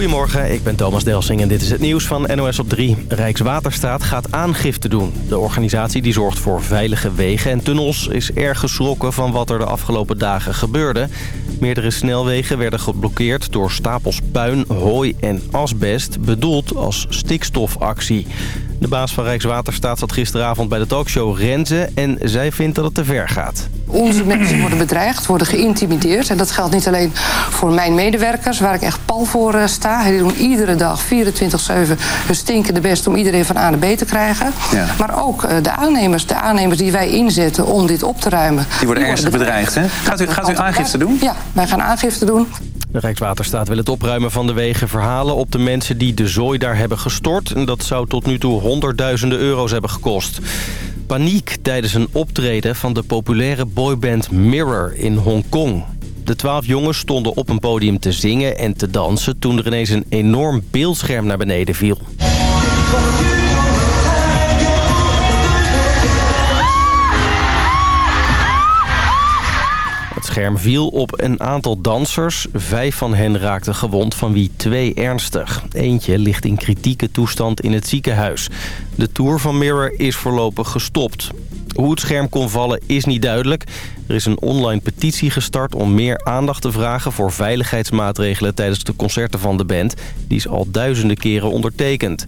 Goedemorgen, ik ben Thomas Delsing en dit is het nieuws van NOS op 3. Rijkswaterstaat gaat aangifte doen. De organisatie die zorgt voor veilige wegen en tunnels is erg geschrokken van wat er de afgelopen dagen gebeurde. Meerdere snelwegen werden geblokkeerd door stapels puin, hooi en asbest, bedoeld als stikstofactie. De baas van Rijkswaterstaat zat gisteravond bij de talkshow Renze en zij vindt dat het te ver gaat. Onze mensen worden bedreigd, worden geïntimideerd. En dat geldt niet alleen voor mijn medewerkers, waar ik echt pal voor uh, sta. Die doen iedere dag 24-7 hun stinkende best om iedereen van A naar B te krijgen. Ja. Maar ook uh, de aannemers, de aannemers die wij inzetten om dit op te ruimen. Die worden ernstig bedreigd, hè? Gaat u, gaat u aangifte doen? Ja, wij gaan aangifte doen. De Rijkswaterstaat wil het opruimen van de wegen verhalen op de mensen die de zooi daar hebben gestort. En dat zou tot nu toe honderdduizenden euro's hebben gekost. Paniek tijdens een optreden van de populaire boyband Mirror in Hongkong. De twaalf jongens stonden op een podium te zingen en te dansen... toen er ineens een enorm beeldscherm naar beneden viel. Scherm viel op een aantal dansers. Vijf van hen raakten gewond, van wie twee ernstig. Eentje ligt in kritieke toestand in het ziekenhuis. De tour van Mirror is voorlopig gestopt. Hoe het scherm kon vallen is niet duidelijk. Er is een online petitie gestart om meer aandacht te vragen... voor veiligheidsmaatregelen tijdens de concerten van de band. Die is al duizenden keren ondertekend.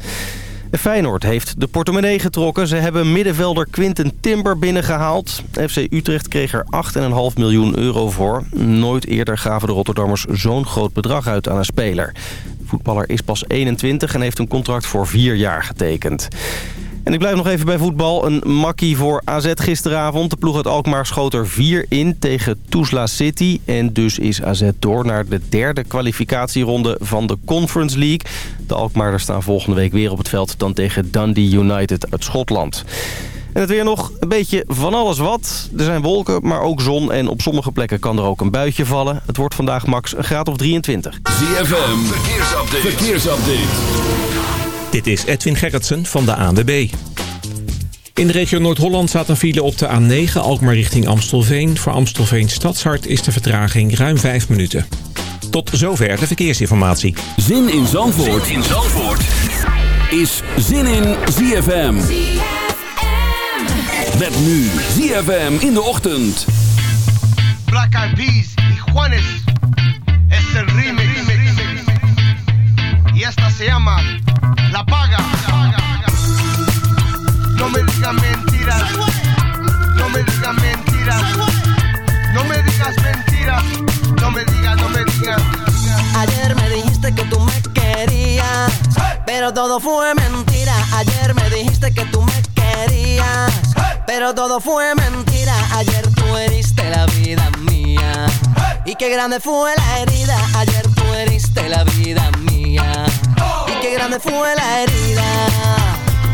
Feyenoord heeft de portemonnee getrokken. Ze hebben middenvelder Quinten Timber binnengehaald. FC Utrecht kreeg er 8,5 miljoen euro voor. Nooit eerder gaven de Rotterdammers zo'n groot bedrag uit aan een speler. De voetballer is pas 21 en heeft een contract voor vier jaar getekend. En ik blijf nog even bij voetbal. Een makkie voor AZ gisteravond. De ploeg uit Alkmaar schoot er 4 in tegen Tuzla City. En dus is AZ door naar de derde kwalificatieronde van de Conference League. De Alkmaarders staan volgende week weer op het veld dan tegen Dundee United uit Schotland. En het weer nog een beetje van alles wat. Er zijn wolken, maar ook zon. En op sommige plekken kan er ook een buitje vallen. Het wordt vandaag max een graad of 23. ZFM, verkeersupdate. verkeersupdate. Dit is Edwin Gerritsen van de ANWB. In de regio Noord-Holland staat een file op de A9, Alkmaar richting Amstelveen. Voor Amstelveen Stadshart is de vertraging ruim 5 minuten. Tot zover de verkeersinformatie. Zin in Zandvoort, zin in Zandvoort. is Zin in ZFM. Met nu ZFM in de ochtend. Black Eyed Peas y Juanes es el remix. Y esta se llama La Paga. No me digas mentiras. No me digas mentiras. No me digas mentiras. No me digas, no me digas. Ayer me dijiste que tú me querías, pero todo fue mentira. Ayer me dijiste que tú me querías, pero todo fue mentira. Ayer tú heriste la vida mía. Y qué grande fue la herida. Ayer tú heriste la vida mía. Y qué grande fue la herida.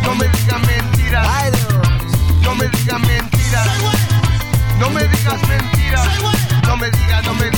No me digas mentiras. Ay Dios. No me digas mentiras. No me digas mentiras. No me digas, no me digas.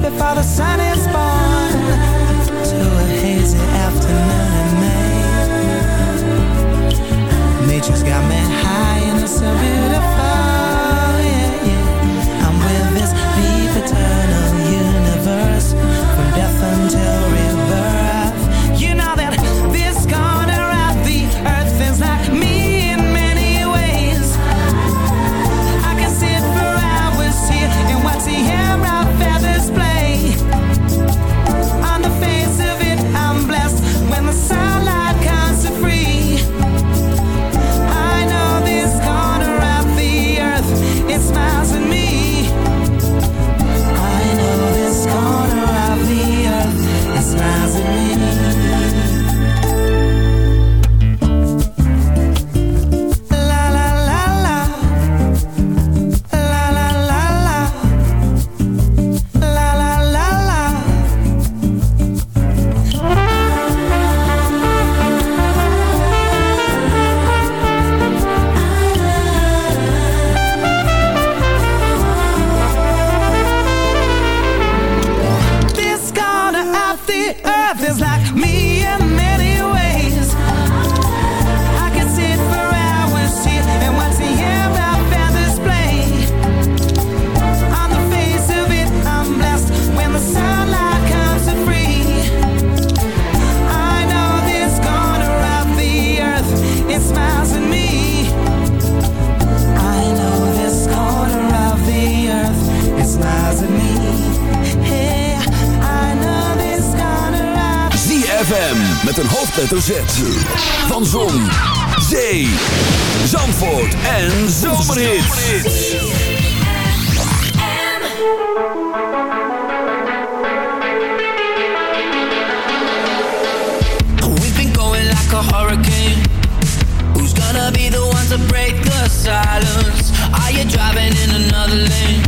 before the sun is born. Met een hoofdletter Z. Van Zon, Zee, Zandvoort en Zomerhits. We've been going like a hurricane. Who's gonna be the one to break the silence? Are you driving in another lane?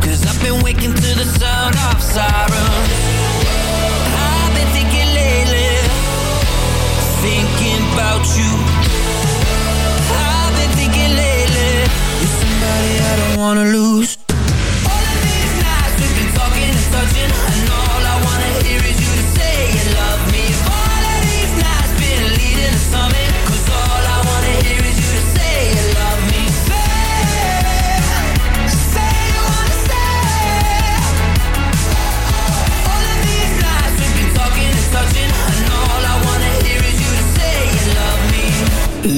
Cause I've been waking to the sound of sirens. About you. I've been thinking lately, you're somebody I don't wanna lose. All of these nights we've been talking and touching,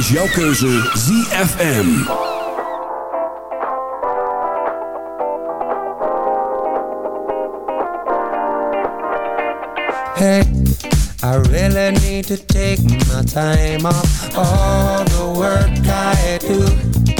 Is jouw keuze ZFM. Hey, I really need to take my time off all the work I do.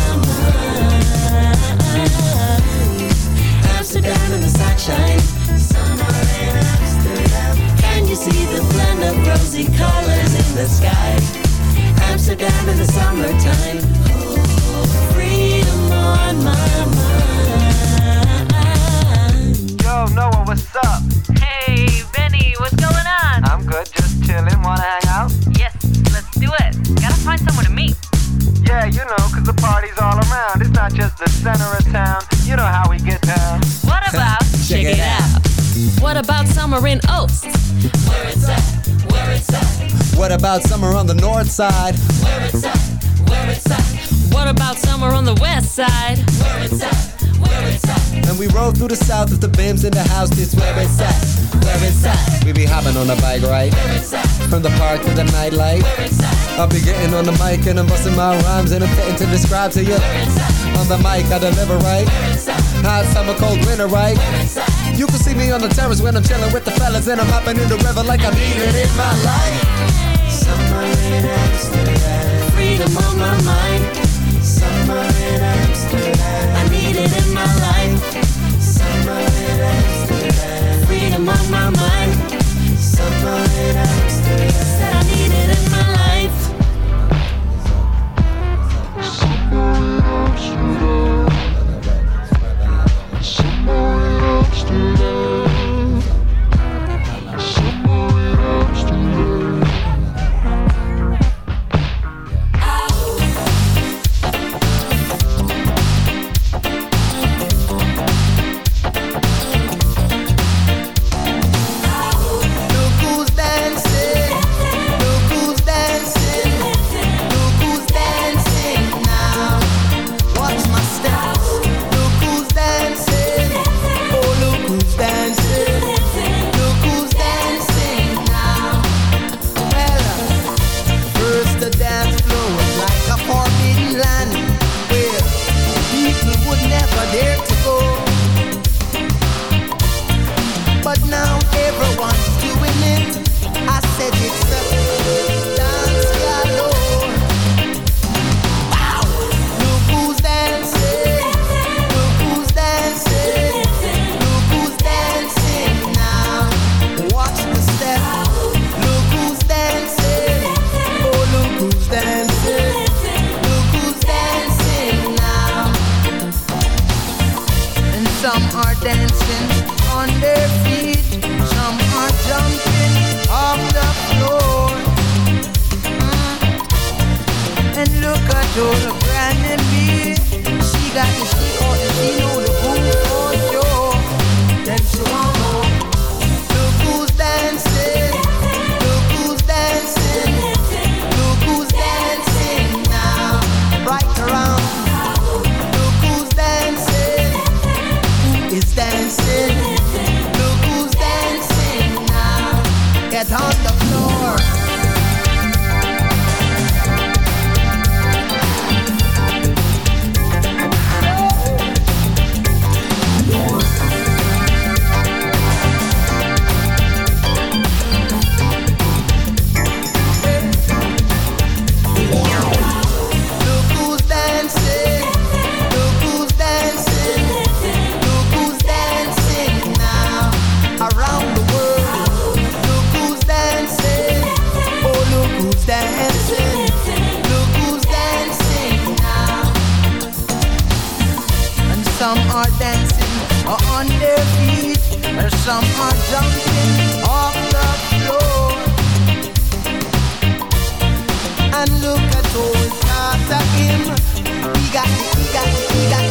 Amsterdam in the sunshine. Summer in Amsterdam. Can you see the blend of rosy colors in the sky? Amsterdam in the summertime. Oh, freedom on my mind. About summer on the north side? where it's at, where it's at. What about summer on the west side? Where it's at, where it's at. And we roll through the south with the bims in the house. This where it's at, where it's at. We be hopping on a bike ride from the park to the nightlight. I'll be getting on the mic and I'm busting my rhymes and I'm fitting to describe to you. On the mic, I deliver right. Hot summer, cold winter, right? You can see me on the terrace when I'm chilling with the fellas and I'm hopping in the river like I'm eating in my life. Summer in Amsterdam. Freedom on my mind. Summer in Amsterdam. I need it in my life. Summer in Amsterdam. Freedom on my mind. are on their feet, and some are jumping off the floor. And look at old Tata Kim, he got it, he got it, he got it.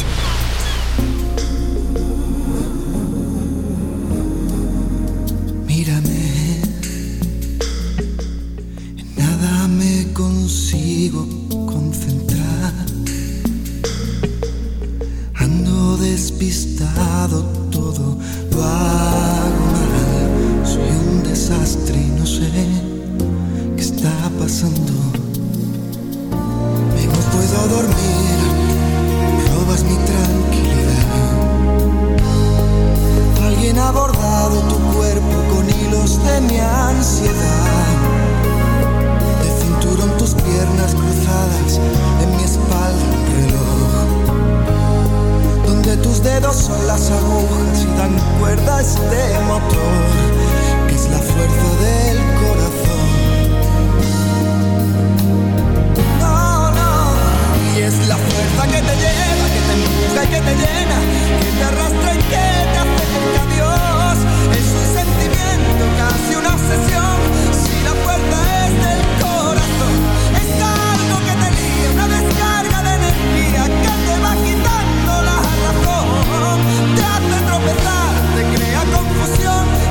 Dedos son las agujas y dan cuerda a este motor, que es la fuerza del corazón. No, no, y es la fuerza que te lleva, que te empuja y que te llena, que te arrastra y que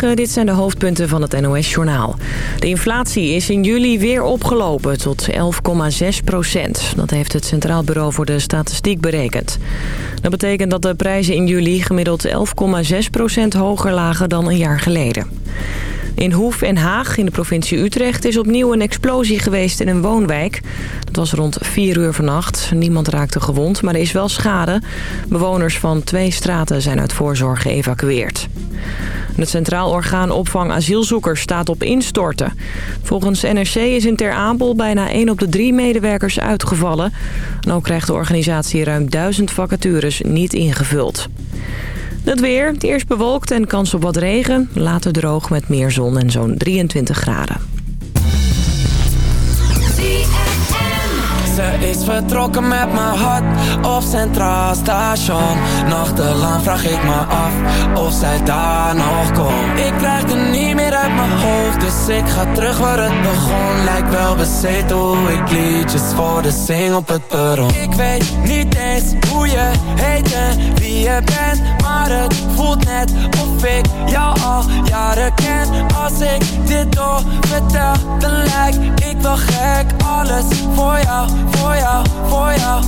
Dit zijn de hoofdpunten van het NOS-journaal. De inflatie is in juli weer opgelopen tot 11,6 procent. Dat heeft het Centraal Bureau voor de Statistiek berekend. Dat betekent dat de prijzen in juli gemiddeld 11,6 procent hoger lagen dan een jaar geleden. In Hoef en Haag in de provincie Utrecht is opnieuw een explosie geweest in een woonwijk. Dat was rond 4 uur vannacht. Niemand raakte gewond, maar er is wel schade. Bewoners van twee straten zijn uit voorzorg geëvacueerd. Het Centraal Orgaan Opvang Asielzoekers staat op instorten. Volgens NRC is in Ter Apel bijna 1 op de 3 medewerkers uitgevallen. En ook krijgt de organisatie ruim 1000 vacatures niet ingevuld. Het weer, het eerst bewolkt en kans op wat regen. Later droog met meer zon en zo'n 23 graden. Ze is vertrokken met mijn hart op Centraal Station Nachtelang vraag ik me af of zij daar nog komt Ik krijg het niet meer uit mijn hoofd Dus ik ga terug waar het begon Lijkt wel bezeten hoe ik liedjes voor de zing op het perron Ik weet niet eens hoe je heet en wie je bent Maar het voelt net of ik jou al jaren ken. Als ik dit door vertel, dan lijk ik wel gek. Alles voor jou voor jou, voor jou.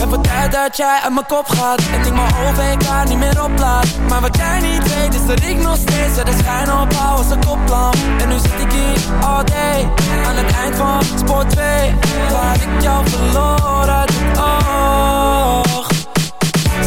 Het wordt tijd dat jij uit mijn kop gaat. En ik mijn OVK niet meer oplaat Maar wat jij niet weet is dat ik nog steeds De schijn opbouw als een koplamp En nu zit ik hier all day Aan het eind van spoor 2 Waar ik jou het oog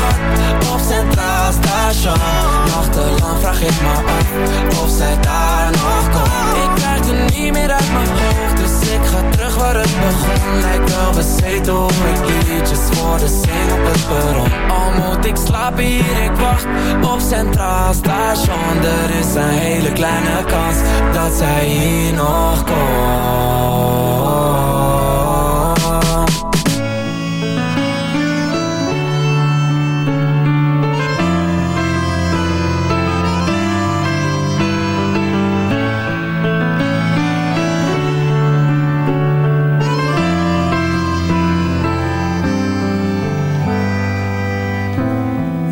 hart op Centraal Station Nachtelang vraag ik me af of zij daar nog komt. Ik krijg het niet meer uit mijn hoofd Dus ik ga terug waar het begon. Lijkt wel bezeten hoe ik voor de zing op het perron. Al moet ik slapen hier, ik wacht op Centraal Station Er is een hele kleine kans dat zij hier nog komt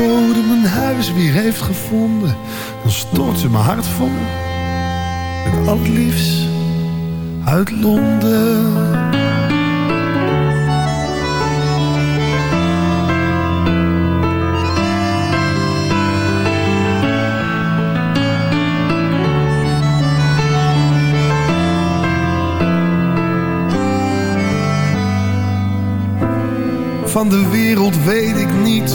De postbode mijn huis weer heeft gevonden, dan stort ze mijn hart vol. Met al liefst uit Londen. Van de wereld weet ik niets.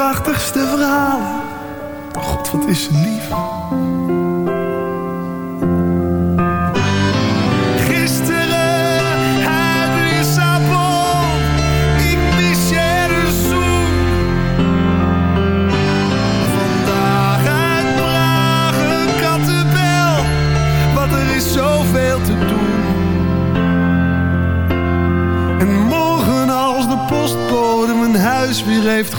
Prachtigste verhalen. God, wat is lief.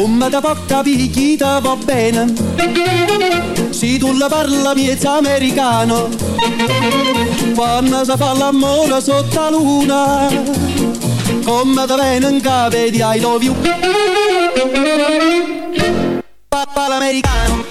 Come da poca picchita va bene. Se tu la parla miezza americano. Quando si fa l'amore sotto la luna Come da bene in capo di I love you Papà l'americano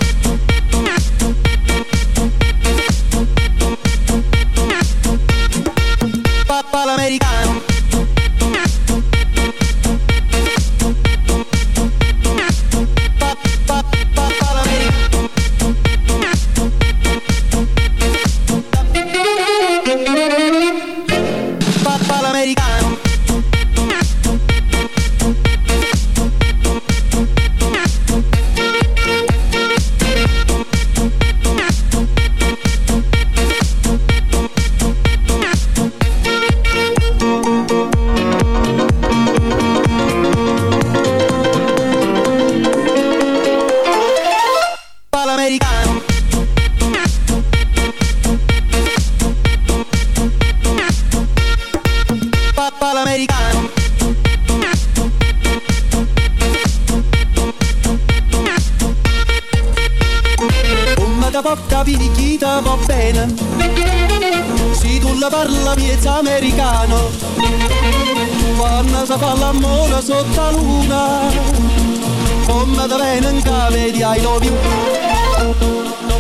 Come da bene in cave di I love you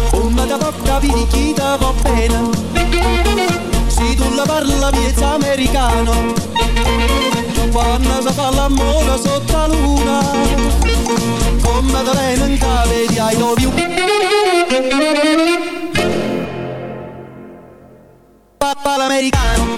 Come da poca picchita va bene Se tu la parla miezza americano. Quando si fa l'amore sotto la luna. Come da bene in cave di I love you. Papà l'americano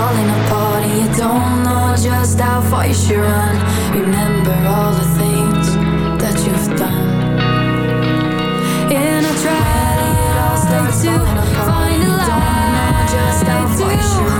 falling apart and you don't know just how far you should run. Remember all the things that you've done. And I tried it all, stay too Find a know just how far you should run